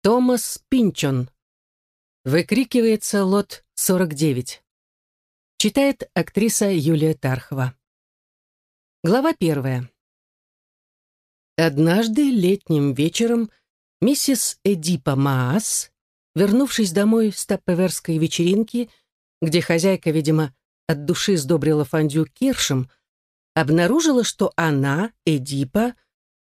Томас Пинчон. Выкрикивается лот 49. Читает актриса Юлия Тархова. Глава первая. Однажды летним вечером миссис Эдипа Маас, вернувшись домой с таппеверской вечеринки, где хозяйка, видимо, от души сдобрила фондю киршем, обнаружила, что она, Эдипа,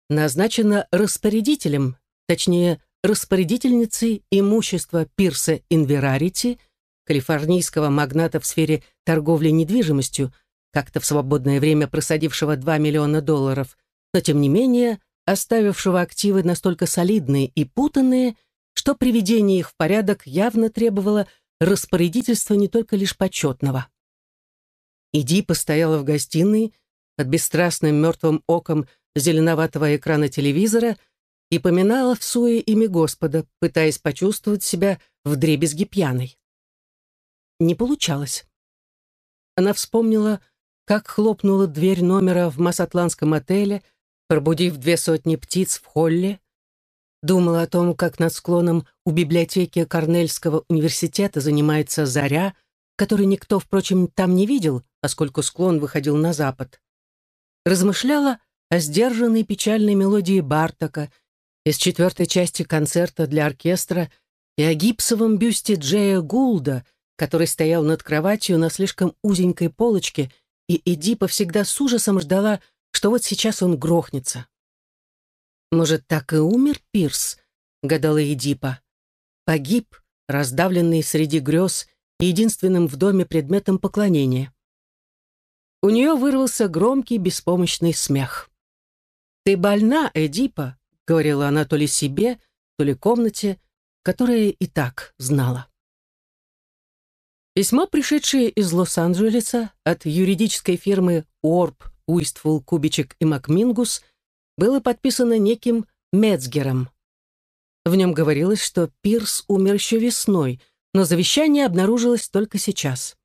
назначена распорядителем, точнее, распорядительницей имущества Пирса Инверарити, калифорнийского магната в сфере торговли недвижимостью, как-то в свободное время просадившего 2 миллиона долларов, но тем не менее оставившего активы настолько солидные и путанные, что приведение их в порядок явно требовало распорядительства не только лишь почетного. Иди постояла в гостиной под бесстрастным мертвым оком зеленоватого экрана телевизора и поминала в суе имя Господа, пытаясь почувствовать себя вдребезги пьяной. Не получалось. Она вспомнила, как хлопнула дверь номера в Масатланском отеле, пробудив две сотни птиц в холле, думала о том, как над склоном у библиотеки Корнельского университета занимается заря, которой никто, впрочем, там не видел, поскольку склон выходил на запад. Размышляла о сдержанной печальной мелодии Бартака из четвертой части концерта для оркестра и о гипсовом бюсте Джея Гулда, который стоял над кроватью на слишком узенькой полочке, и Эдипа всегда с ужасом ждала, что вот сейчас он грохнется. «Может, так и умер Пирс?» — гадала Эдипа. «Погиб, раздавленный среди грез, единственным в доме предметом поклонения». У нее вырвался громкий беспомощный смех. «Ты больна, Эдипа», говорила она то ли себе, то ли комнате, которая и так знала. Письмо, пришедшее из Лос-Анджелеса от юридической фирмы Уорп, Уистфул, Кубичек и Макмингус, было подписано неким Мецгером. В нем говорилось, что Пирс умер еще весной, но завещание обнаружилось только сейчас.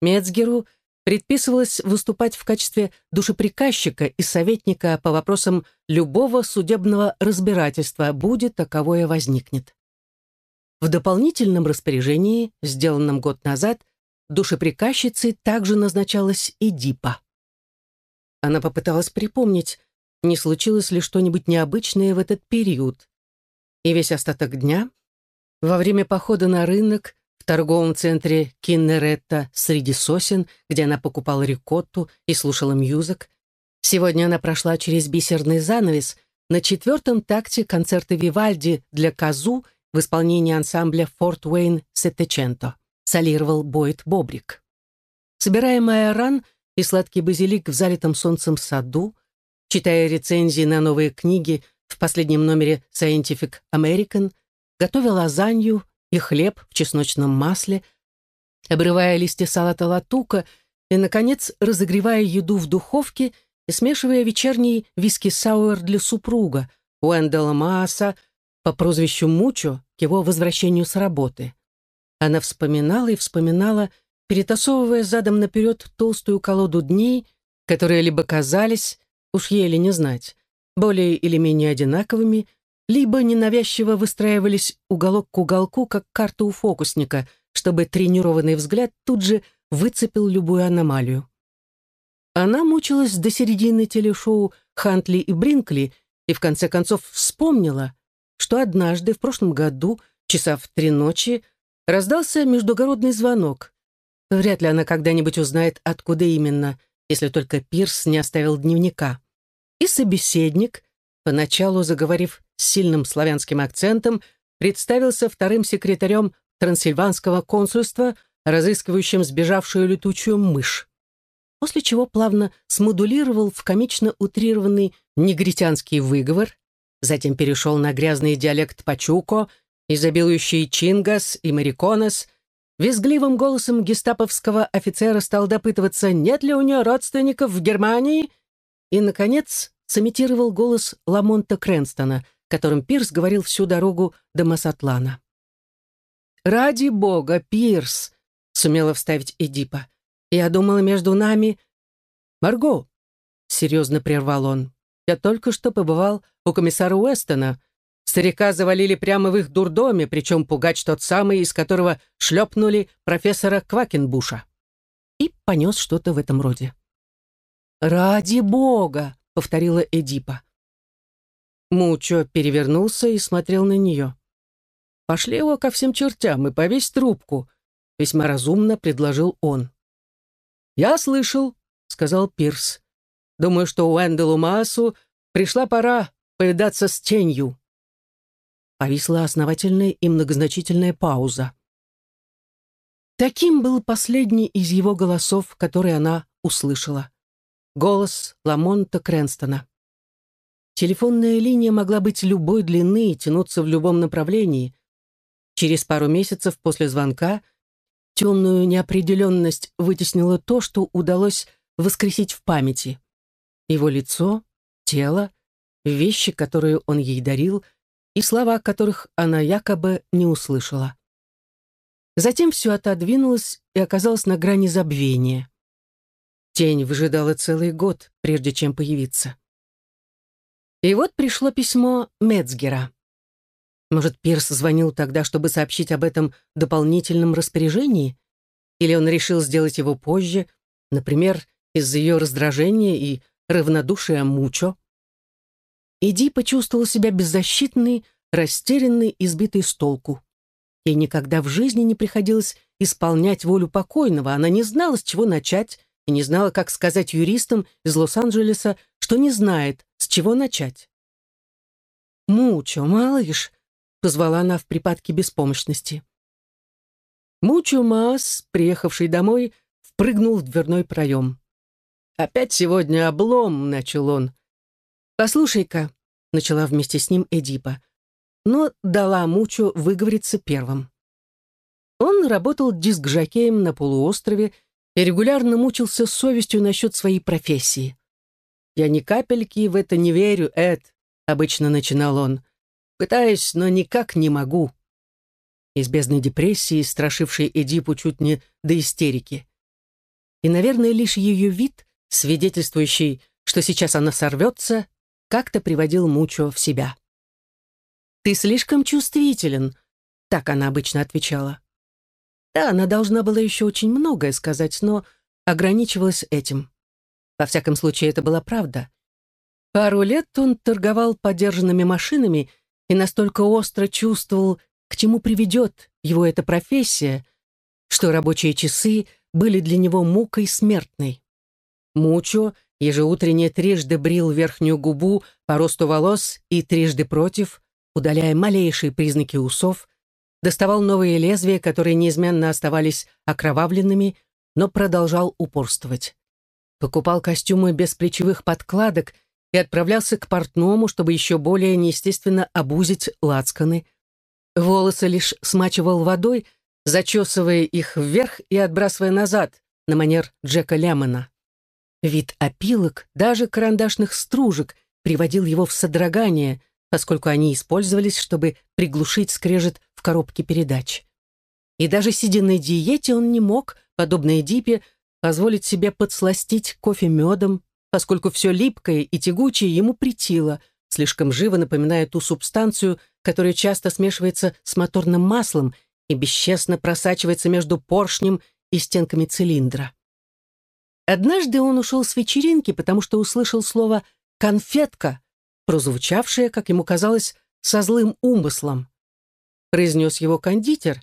Мецгеру – предписывалось выступать в качестве душеприказчика и советника по вопросам любого судебного разбирательства, будет таковое возникнет. В дополнительном распоряжении, сделанном год назад, душеприказчицей также назначалась и Дипа. Она попыталась припомнить, не случилось ли что-нибудь необычное в этот период. И весь остаток дня, во время похода на рынок, в торговом центре Киннеретта среди сосен, где она покупала рикотту и слушала мьюзик. Сегодня она прошла через бисерный занавес на четвертом такте концерта Вивальди для казу в исполнении ансамбля «Форт Уэйн Сеттеченто», солировал Бойд Бобрик. Собирая майоран и сладкий базилик в залитом солнцем саду, читая рецензии на новые книги в последнем номере Scientific American, готовя лазанью, и хлеб в чесночном масле, обрывая листья салата латука и, наконец, разогревая еду в духовке и смешивая вечерний виски-сауэр для супруга, Уэндела Мааса, по прозвищу Мучо, к его возвращению с работы. Она вспоминала и вспоминала, перетасовывая задом наперед толстую колоду дней, которые либо казались, уж еле не знать, более или менее одинаковыми, либо ненавязчиво выстраивались уголок к уголку, как карта у фокусника, чтобы тренированный взгляд тут же выцепил любую аномалию. Она мучилась до середины телешоу «Хантли и Бринкли» и в конце концов вспомнила, что однажды в прошлом году, часа в три ночи, раздался междугородный звонок. Вряд ли она когда-нибудь узнает, откуда именно, если только Пирс не оставил дневника. И собеседник, поначалу заговорив с сильным славянским акцентом, представился вторым секретарем трансильванского консульства, разыскивающим сбежавшую летучую мышь. После чего плавно смодулировал в комично утрированный негритянский выговор, затем перешел на грязный диалект пачуко, изобилующий чингас и мариконес, визгливым голосом гестаповского офицера стал допытываться, нет ли у нее родственников в Германии, и, наконец, сымитировал голос Ламонта Крэнстона, которым Пирс говорил всю дорогу до Масатлана. «Ради бога, Пирс!» — сумела вставить Эдипа. «Я думала, между нами...» «Марго!» — серьезно прервал он. «Я только что побывал у комиссара Уэстона. Старика завалили прямо в их дурдоме, причем пугач тот самый, из которого шлепнули профессора Квакенбуша. И понес что-то в этом роде. «Ради бога!» — повторила Эдипа. Мучо перевернулся и смотрел на нее. «Пошли его ко всем чертям и повесь трубку», — весьма разумно предложил он. «Я слышал», — сказал Пирс. «Думаю, что Уэнделу Маасу пришла пора повидаться с тенью». Повисла основательная и многозначительная пауза. Таким был последний из его голосов, который она услышала. Голос Ламонта Крэнстона. Телефонная линия могла быть любой длины и тянуться в любом направлении. Через пару месяцев после звонка темную неопределенность вытеснило то, что удалось воскресить в памяти. Его лицо, тело, вещи, которые он ей дарил, и слова, которых она якобы не услышала. Затем все отодвинулось и оказалось на грани забвения. Тень выжидала целый год, прежде чем появиться. И вот пришло письмо Мецгера. Может, Пирс звонил тогда, чтобы сообщить об этом дополнительном распоряжении? Или он решил сделать его позже, например, из-за ее раздражения и равнодушия Мучо? Иди почувствовал себя беззащитной, растерянной, избитой с толку. Ей никогда в жизни не приходилось исполнять волю покойного, она не знала, с чего начать, и не знала, как сказать юристам из Лос-Анджелеса, что не знает, с чего начать. «Мучо, малыш!» — позвала она в припадке беспомощности. Мучо Маас, приехавший домой, впрыгнул в дверной проем. «Опять сегодня облом», — начал он. «Послушай-ка», — начала вместе с ним Эдипа, но дала Мучу выговориться первым. Он работал дискжокеем на полуострове и регулярно мучился совестью насчет своей профессии. «Я ни капельки в это не верю, Эд», — обычно начинал он. «Пытаюсь, но никак не могу». Из бездной депрессии, страшившей Эдипу чуть не до истерики. И, наверное, лишь ее вид, свидетельствующий, что сейчас она сорвется, как-то приводил Мучо в себя. «Ты слишком чувствителен», — так она обычно отвечала. Да, она должна была еще очень многое сказать, но ограничивалась этим. Во всяком случае, это была правда. Пару лет он торговал подержанными машинами и настолько остро чувствовал, к чему приведет его эта профессия, что рабочие часы были для него мукой смертной. Мучо ежеутренне трижды брил верхнюю губу по росту волос и трижды против, удаляя малейшие признаки усов, доставал новые лезвия, которые неизменно оставались окровавленными, но продолжал упорствовать. Покупал костюмы без плечевых подкладок и отправлялся к портному, чтобы еще более неестественно обузить лацканы. Волосы лишь смачивал водой, зачесывая их вверх и отбрасывая назад, на манер Джека Лямона. Вид опилок, даже карандашных стружек, приводил его в содрогание, поскольку они использовались, чтобы приглушить скрежет в коробке передач. И даже сидя на диете, он не мог, подобно Эдипе, позволить себе подсластить кофе медом, поскольку все липкое и тягучее ему притило, слишком живо напоминая ту субстанцию, которая часто смешивается с моторным маслом и бесчестно просачивается между поршнем и стенками цилиндра. Однажды он ушел с вечеринки, потому что услышал слово «конфетка», прозвучавшее, как ему казалось, со злым умыслом. Произнес его кондитер,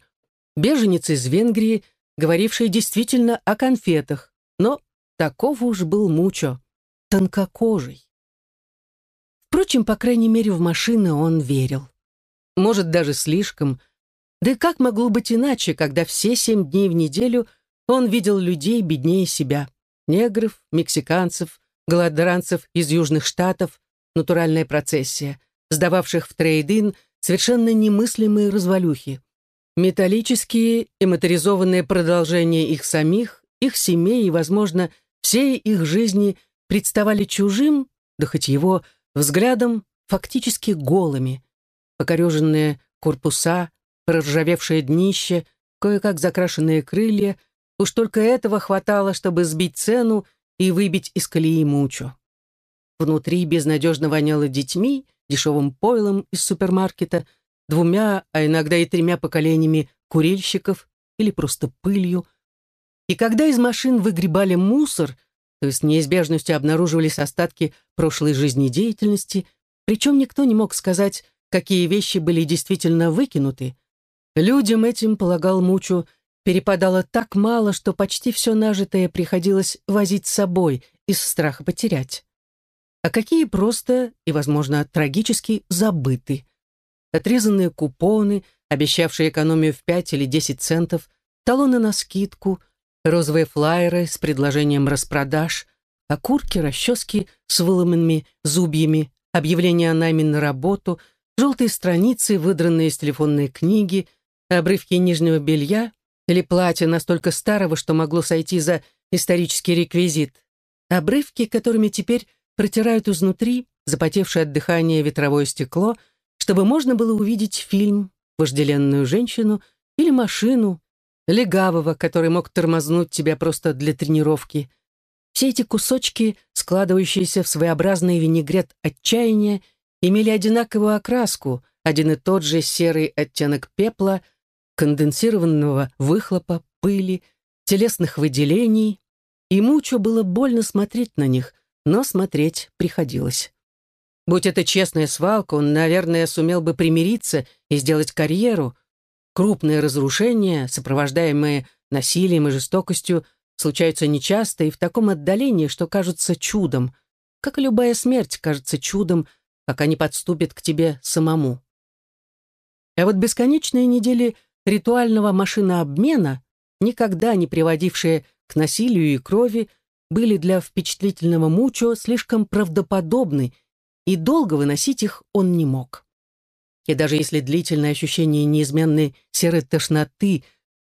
беженец из Венгрии, говоривший действительно о конфетах, но таков уж был Мучо, тонкокожий. Впрочем, по крайней мере, в машины он верил. Может, даже слишком. Да и как могло быть иначе, когда все семь дней в неделю он видел людей беднее себя? негров, мексиканцев, голодранцев из Южных Штатов, натуральная процессия, сдававших в трейдин совершенно немыслимые развалюхи. Металлические и моторизованные продолжения их самих, их семей и, возможно, всей их жизни представали чужим, да хоть его взглядом, фактически голыми. Покореженные корпуса, проржавевшее днище, кое-как закрашенные крылья — Уж только этого хватало, чтобы сбить цену и выбить из колеи мучу. Внутри безнадежно воняло детьми дешевым пойлом из супермаркета, двумя, а иногда и тремя поколениями курильщиков или просто пылью. И когда из машин выгребали мусор, то есть неизбежностью обнаруживались остатки прошлой жизнедеятельности, причем никто не мог сказать, какие вещи были действительно выкинуты, людям этим, полагал Мучу, перепадало так мало, что почти все нажитое приходилось возить с собой из страха потерять. А какие просто и, возможно, трагически забыты. Отрезанные купоны, обещавшие экономию в 5 или 10 центов, талоны на скидку, розовые флаеры с предложением распродаж, окурки, расчески с выломанными зубьями, объявления о найме на работу, желтые страницы, выдранные из телефонной книги, обрывки нижнего белья или платья настолько старого, что могло сойти за исторический реквизит, обрывки, которыми теперь протирают изнутри запотевшее от дыхания ветровое стекло, чтобы можно было увидеть фильм, вожделенную женщину или машину, легавого, который мог тормознуть тебя просто для тренировки. Все эти кусочки, складывающиеся в своеобразный винегрет отчаяния, имели одинаковую окраску, один и тот же серый оттенок пепла, конденсированного выхлопа, пыли, телесных выделений, и Мучо было больно смотреть на них, но смотреть приходилось. Будь это честная свалка, он, наверное, сумел бы примириться и сделать карьеру. Крупные разрушения, сопровождаемые насилием и жестокостью, случаются нечасто и в таком отдалении, что кажутся чудом, как и любая смерть кажется чудом, пока не подступит к тебе самому. А вот бесконечные недели ритуального машинообмена, никогда не приводившие к насилию и крови, были для впечатлительного Мучо слишком правдоподобны, и долго выносить их он не мог. И даже если длительное ощущение неизменной серой тошноты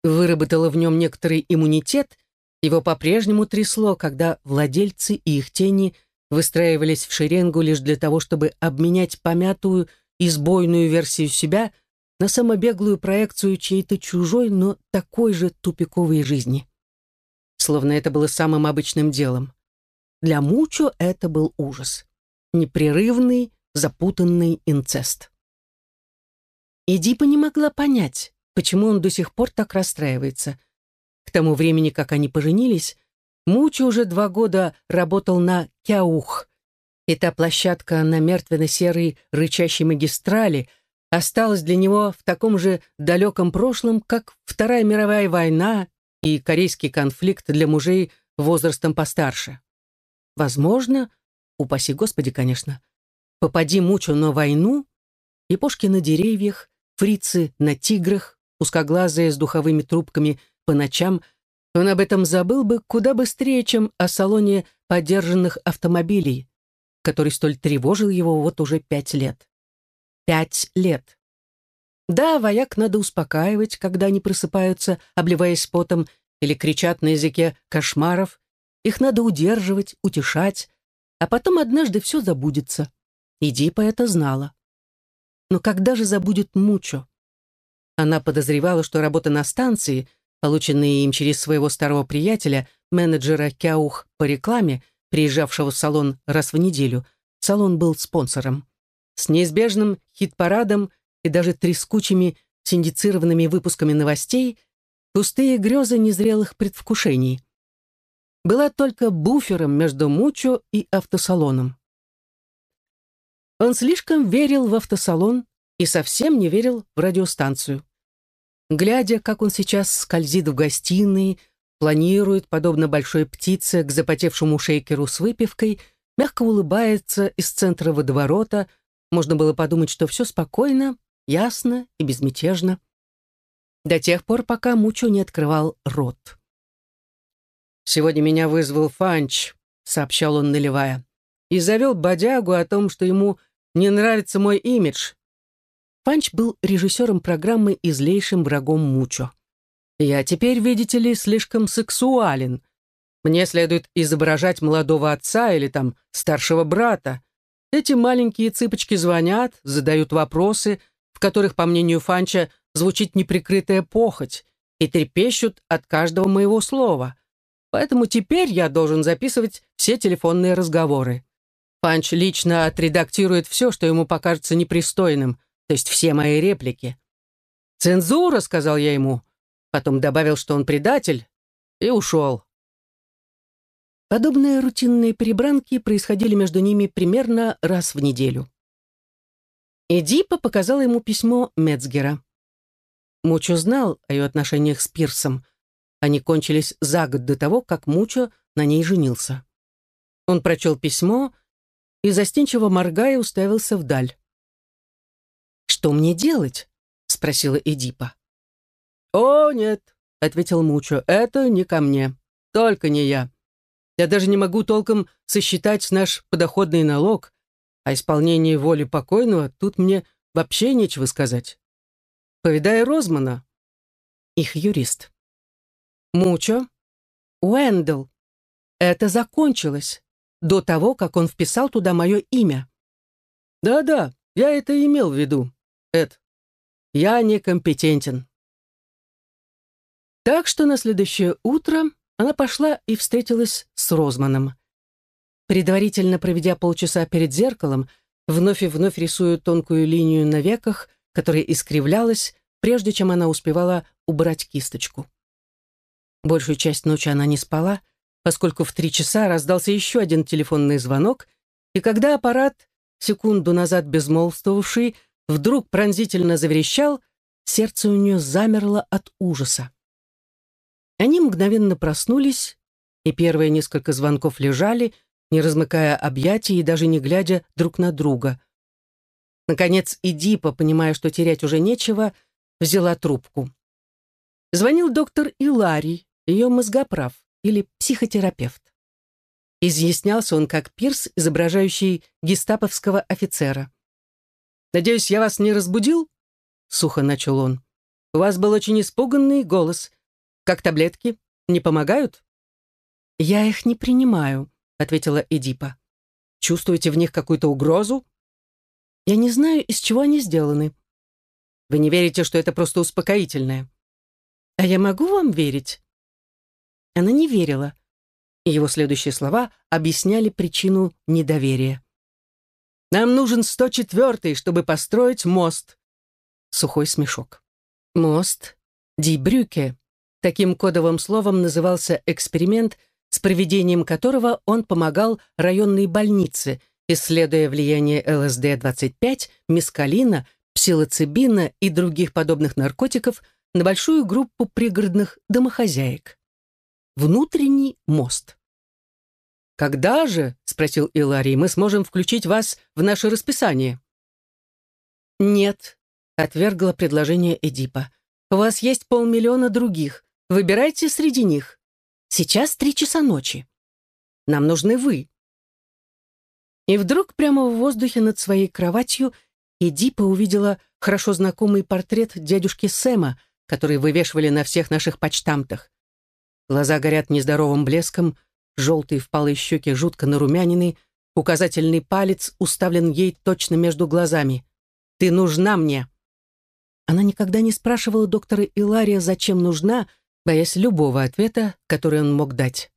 выработало в нем некоторый иммунитет, его по-прежнему трясло, когда владельцы и их тени выстраивались в шеренгу лишь для того, чтобы обменять помятую и сбойную версию себя на самобеглую проекцию чьей-то чужой, но такой же тупиковой жизни словно это было самым обычным делом. Для Мучо это был ужас. Непрерывный, запутанный инцест. Эдипа не могла понять, почему он до сих пор так расстраивается. К тому времени, как они поженились, Мучо уже два года работал на Кяух, и та площадка на мертвенно-серой рычащей магистрали осталась для него в таком же далеком прошлом, как Вторая мировая война и корейский конфликт для мужей возрастом постарше. Возможно, упаси Господи, конечно, попади Мучу на войну, и пушки на деревьях, фрицы на тиграх, узкоглазые с духовыми трубками по ночам, он об этом забыл бы куда быстрее, чем о салоне подержанных автомобилей, который столь тревожил его вот уже пять лет. Пять лет. Да, вояк надо успокаивать, когда они просыпаются, обливаясь потом, или кричат на языке кошмаров. Их надо удерживать, утешать, а потом однажды все забудется. И Дипа это знала. Но когда же забудет Мучо? Она подозревала, что работа на станции, полученная им через своего старого приятеля, менеджера Кяух по рекламе, приезжавшего в салон раз в неделю, салон был спонсором, с неизбежным хит-парадом и даже трескучими синдицированными выпусками новостей, пустые грезы незрелых предвкушений. Была только буфером между Мучо и автосалоном. Он слишком верил в автосалон и совсем не верил в радиостанцию. Глядя, как он сейчас скользит в гостиной, планирует, подобно большой птице, к запотевшему шейкеру с выпивкой, мягко улыбается из центра водоворота, можно было подумать, что все спокойно, ясно и безмятежно. До тех пор, пока Мучо не открывал рот. «Сегодня меня вызвал Фанч», — сообщал он, наливая, «и завел бодягу о том, что ему не нравится мой имидж». Фанч был режиссером программы и злейшим врагом Мучо. «Я теперь, видите ли, слишком сексуален. Мне следует изображать молодого отца или там старшего брата. Эти маленькие цыпочки звонят, задают вопросы — в которых, по мнению Фанча, звучит неприкрытая похоть, и трепещут от каждого моего слова. Поэтому теперь я должен записывать все телефонные разговоры. Панч лично отредактирует все, что ему покажется непристойным, то есть все мои реплики. «Цензура», — сказал я ему. Потом добавил, что он предатель, и ушел. Подобные рутинные перебранки происходили между ними примерно раз в неделю. Эдипа показала ему письмо Мецгера. Мучо знал о ее отношениях с Пирсом. Они кончились за год до того, как Мучо на ней женился. Он прочел письмо и, застенчиво моргая, уставился вдаль. «Что мне делать?» — спросила Эдипа. «О, нет», — ответил Мучо, — «это не ко мне, только не я. Я даже не могу толком сосчитать наш подоходный налог, а исполнение воли покойного тут мне вообще нечего сказать. Повидай Розмана, их юрист. Мучо, Уэндл, это закончилось до того, как он вписал туда мое имя. Да-да, я это имел в виду, Эд. Я некомпетентен. Так что на следующее утро она пошла и встретилась с Розманом. Предварительно проведя полчаса перед зеркалом, вновь и вновь рисуя тонкую линию на веках, которая искривлялась, прежде чем она успевала убрать кисточку. Большую часть ночи она не спала, поскольку в три часа раздался еще один телефонный звонок, и когда аппарат, секунду назад безмолвствовавший, вдруг пронзительно заверещал, сердце у нее замерло от ужаса. Они мгновенно проснулись, и первые несколько звонков лежали, не размыкая объятий и даже не глядя друг на друга. Наконец, Идипа, понимая, что терять уже нечего, взяла трубку. Звонил доктор Иларий, ее мозгоправ или психотерапевт. Изъяснялся он как пирс, изображающий гестаповского офицера. «Надеюсь, я вас не разбудил?» — сухо начал он. «У вас был очень испуганный голос. Как таблетки? Не помогают?» «Я их не принимаю», — ответила Эдипа. «Чувствуете в них какую-то угрозу?» «Я не знаю, из чего они сделаны». «Вы не верите, что это просто успокоительное?» «А я могу вам верить?» Она не верила. Его следующие слова объясняли причину недоверия. «Нам нужен 104-й, чтобы построить мост». Сухой смешок. «Мост? Ди Брюке». Таким кодовым словом назывался эксперимент – с проведением которого он помогал районной больнице, исследуя влияние ЛСД-25, мескалина, псилоцибина и других подобных наркотиков на большую группу пригородных домохозяек. Внутренний мост. «Когда же, — спросил Иларий, — мы сможем включить вас в наше расписание?» «Нет», — отвергла предложение Эдипа. «У вас есть полмиллиона других. Выбирайте среди них». Сейчас три часа ночи. Нам нужны вы». И вдруг прямо в воздухе над своей кроватью Эдипа увидела хорошо знакомый портрет дядюшки Сэма, который вывешивали на всех наших почтамтах. Глаза горят нездоровым блеском, желтые впалые щеки жутко нарумянины, указательный палец уставлен ей точно между глазами. «Ты нужна мне!» Она никогда не спрашивала доктора Илария, зачем нужна, боясь любого ответа, который он мог дать.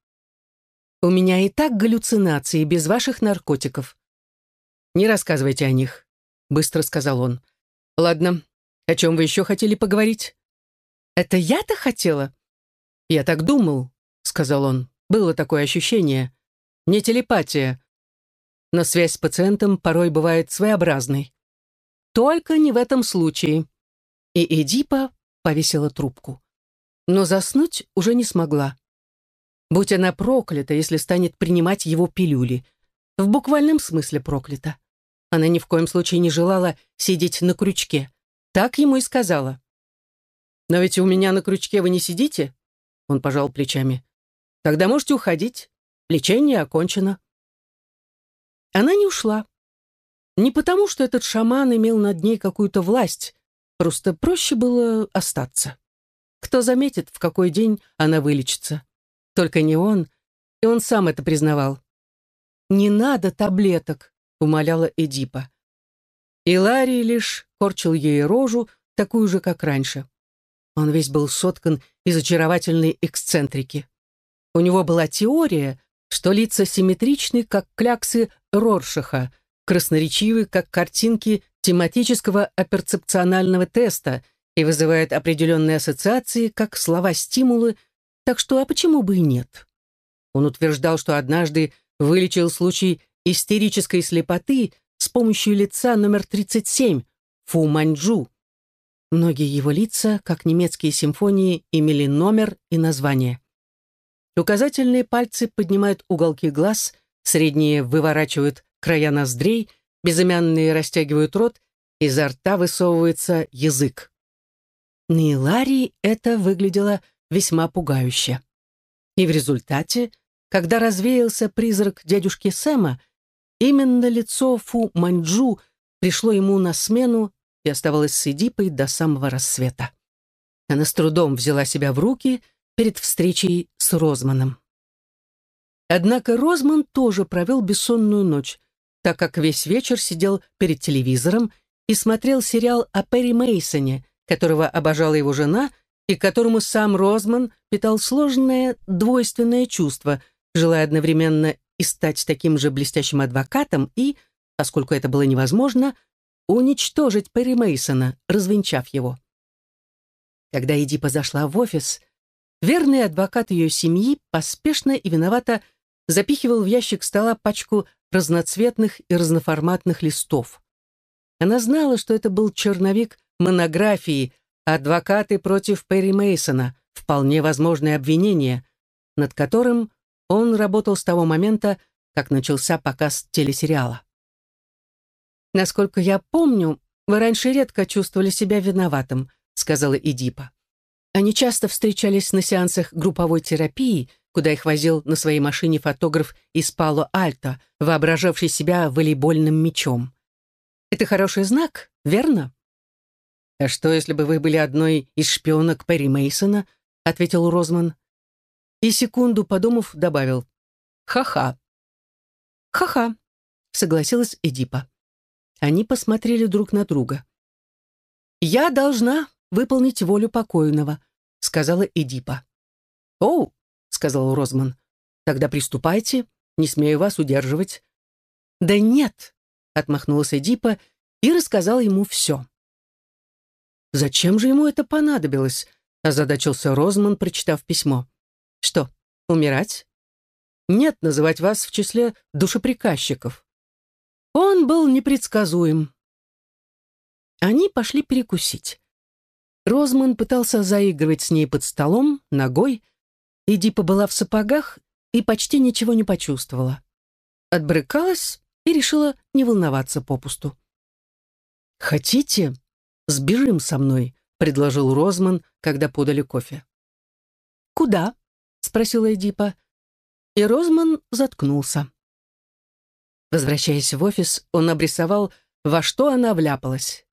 «У меня и так галлюцинации без ваших наркотиков». «Не рассказывайте о них», — быстро сказал он. «Ладно, о чем вы еще хотели поговорить?» «Это я-то хотела?» «Я так думал», — сказал он. «Было такое ощущение. Не телепатия. Но связь с пациентом порой бывает своеобразной. Только не в этом случае». И Эдипа повесила трубку но заснуть уже не смогла. Будь она проклята, если станет принимать его пилюли. В буквальном смысле проклята. Она ни в коем случае не желала сидеть на крючке. Так ему и сказала. «Но ведь у меня на крючке вы не сидите?» Он пожал плечами. «Тогда можете уходить. Лечение окончено». Она не ушла. Не потому, что этот шаман имел над ней какую-то власть, просто проще было остаться. Кто заметит, в какой день она вылечится? Только не он, и он сам это признавал. «Не надо таблеток», — умоляла Эдипа. И Ларри лишь корчил ей рожу, такую же, как раньше. Он весь был соткан из очаровательной эксцентрики. У него была теория, что лица симметричны, как кляксы Роршаха, красноречивы, как картинки тематического оперцепционального теста и вызывают определенные ассоциации, как слова-стимулы, так что а почему бы и нет? Он утверждал, что однажды вылечил случай истерической слепоты с помощью лица номер 37, Фу Маньчжу. Многие его лица, как немецкие симфонии, имели номер и название. Указательные пальцы поднимают уголки глаз, средние выворачивают края ноздрей, безымянные растягивают рот, изо рта высовывается язык. На Иларии это выглядело весьма пугающе. И в результате, когда развеялся призрак дядюшки Сэма, именно лицо Фу Маньчжу пришло ему на смену и оставалось с Эдипой до самого рассвета. Она с трудом взяла себя в руки — перед встречей с Розманом. Однако Розман тоже провел бессонную ночь, так как весь вечер сидел перед телевизором и смотрел сериал о Перри Мейсоне, которого обожала его жена и которому сам Розман питал сложное двойственное чувство, желая одновременно и стать таким же блестящим адвокатом и, поскольку это было невозможно, уничтожить Перри Мейсона, развенчав его. Когда Эдипа зашла в офис, Верный адвокат ее семьи поспешно и виновато запихивал в ящик стола пачку разноцветных и разноформатных листов. Она знала, что это был черновик монографии «Адвокаты против Перри Мейсона. Вполне возможное обвинение», над которым он работал с того момента, как начался показ телесериала. «Насколько я помню, вы раньше редко чувствовали себя виноватым», сказала Эдипа. Они часто встречались на сеансах групповой терапии, куда их возил на своей машине фотограф из Пало-Альто, воображавший себя волейбольным мячом. Это хороший знак, верно? «А что, если бы вы были одной из шпионок Перри Мейсона? ответил Розман. И секунду подумав, добавил «Ха-ха». «Ха-ха», — согласилась Эдипа. Они посмотрели друг на друга. «Я должна выполнить волю покойного», — сказала Эдипа. «Оу», — сказал Розман, — «тогда приступайте, не смею вас удерживать». «Да нет», — отмахнулась Эдипа и рассказала ему все. «Зачем же ему это понадобилось?» — озадачился Розман, прочитав письмо. «Что, умирать?» «Нет, называть вас в числе душеприказчиков». Он был непредсказуем. Они пошли перекусить. Розман пытался заигрывать с ней под столом, ногой. Эдипа была в сапогах и почти ничего не почувствовала. Отбрыкалась и решила не волноваться попусту. «Хотите, сбежим со мной?» — предложил Розман, когда подали кофе. «Куда?» — спросила Эдипа. И Розман заткнулся. Возвращаясь в офис, он обрисовал, во что она вляпалась.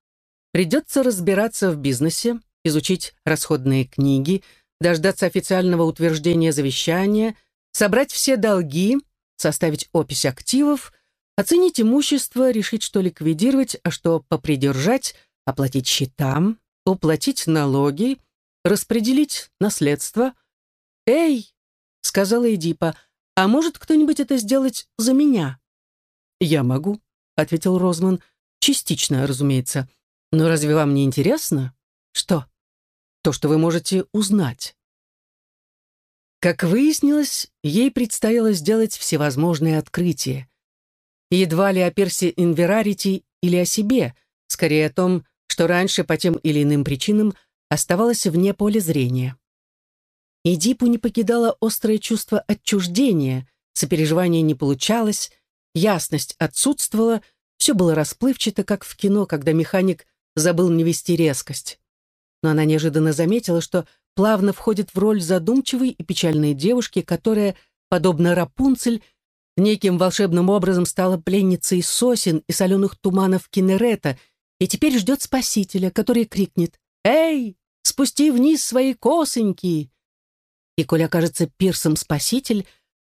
Придется разбираться в бизнесе, изучить расходные книги, дождаться официального утверждения завещания, собрать все долги, составить опись активов, оценить имущество, решить, что ликвидировать, а что попридержать, оплатить счета, уплатить налоги, распределить наследство. «Эй!» — сказала Эдипа. «А может кто-нибудь это сделать за меня?» «Я могу», — ответил Розман. «Частично, разумеется. Но разве вам не интересно? Что? То, что вы можете узнать. Как выяснилось, ей предстояло сделать всевозможные открытия. Едва ли о Персе Инверарити или о себе, скорее о том, что раньше по тем или иным причинам оставалось вне поля зрения. Эдипу не покидало острое чувство отчуждения, сопереживание не получалось, ясность отсутствовала, все было расплывчато, как в кино, когда механик забыл не вести резкость. Но она неожиданно заметила, что плавно входит в роль задумчивой и печальной девушки, которая, подобно Рапунцель, неким волшебным образом стала пленницей сосен и соленых туманов Кинерета и теперь ждет спасителя, который крикнет «Эй, спусти вниз свои косоньки!» И, коль окажется пирсом спаситель,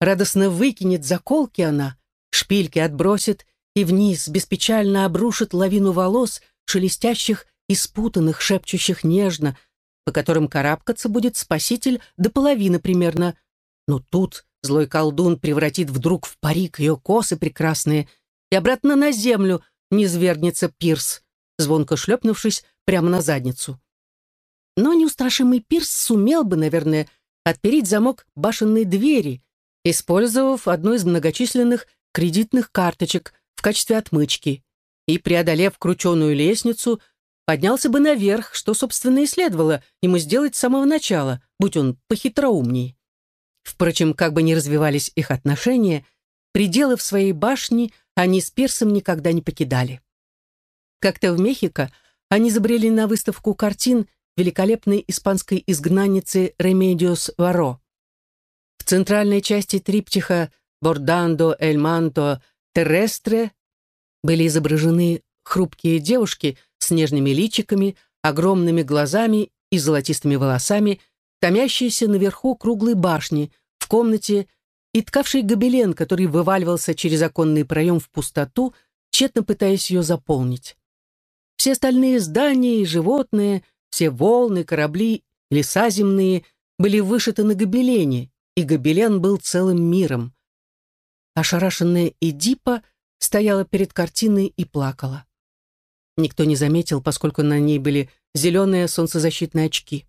радостно выкинет заколки она, шпильки отбросит и вниз беспечально обрушит лавину волос, шелестящих и спутанных, шепчущих нежно, по которым карабкаться будет спаситель до половины примерно. Но тут злой колдун превратит вдруг в парик ее косы прекрасные, и обратно на землю не свергнется пирс, звонко шлепнувшись прямо на задницу. Но неустрашимый пирс сумел бы, наверное, отпереть замок башенной двери, использовав одну из многочисленных кредитных карточек в качестве отмычки, и, преодолев крученую лестницу, поднялся бы наверх, что, собственно, и следовало ему сделать с самого начала, будь он похитроумней. Впрочем, как бы ни развивались их отношения, пределы в своей башне они с Пирсом никогда не покидали. Как-то в Мехико они забрели на выставку картин великолепной испанской изгнанницы Ремедиос Варо. В центральной части триптиха «Bordando el manto terrestre» были изображены хрупкие девушки с нежными личиками, огромными глазами и золотистыми волосами, томящиеся наверху круглой башни, в комнате и ткавший гобелен, который вываливался через оконный проем в пустоту, тщетно пытаясь ее заполнить. Все остальные здания и животные, все волны, корабли, леса земные были вышиты на гобелене, и гобелен был целым миром. Ошарашенная Эдипа стояла перед картиной и плакала. Никто не заметил, поскольку на ней были зеленые солнцезащитные очки.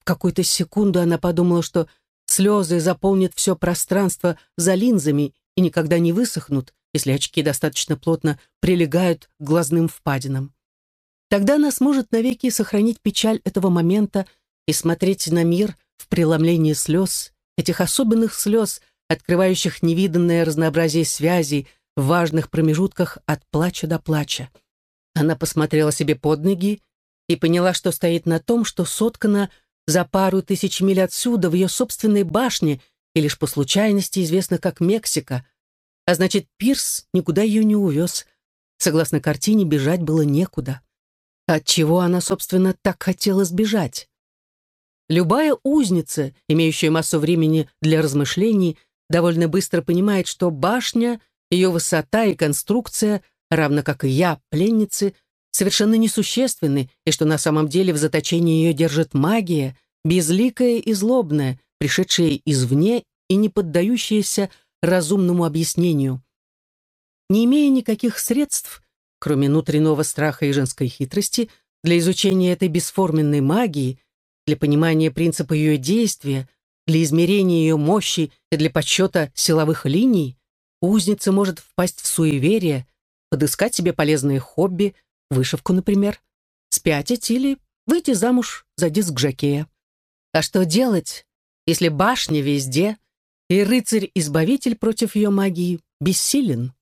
В какую-то секунду она подумала, что слезы заполнят все пространство за линзами и никогда не высохнут, если очки достаточно плотно прилегают к глазным впадинам. Тогда она сможет навеки сохранить печаль этого момента и смотреть на мир в преломлении слез, этих особенных слез, открывающих невиданное разнообразие связей в важных промежутках от плача до плача. Она посмотрела себе под ноги и поняла, что стоит на том, что соткана за пару тысяч миль отсюда, в ее собственной башне, и лишь по случайности известно как Мексика. А значит, Пирс никуда ее не увез. Согласно картине, бежать было некуда. От чего она, собственно, так хотела сбежать? Любая узница, имеющая массу времени для размышлений, довольно быстро понимает, что башня, ее высота и конструкция, равно как и я, пленницы, совершенно несущественны, и что на самом деле в заточении ее держит магия, безликая и злобная, пришедшая извне и не поддающаяся разумному объяснению. Не имея никаких средств, кроме внутреннего страха и женской хитрости, для изучения этой бесформенной магии, для понимания принципа ее действия, для измерения ее мощи и для подсчета силовых линий, узница может впасть в суеверие, подыскать себе полезные хобби, вышивку, например, спятить или выйти замуж за диск Жакея. А что делать, если башня везде, и рыцарь-избавитель против ее магии бессилен?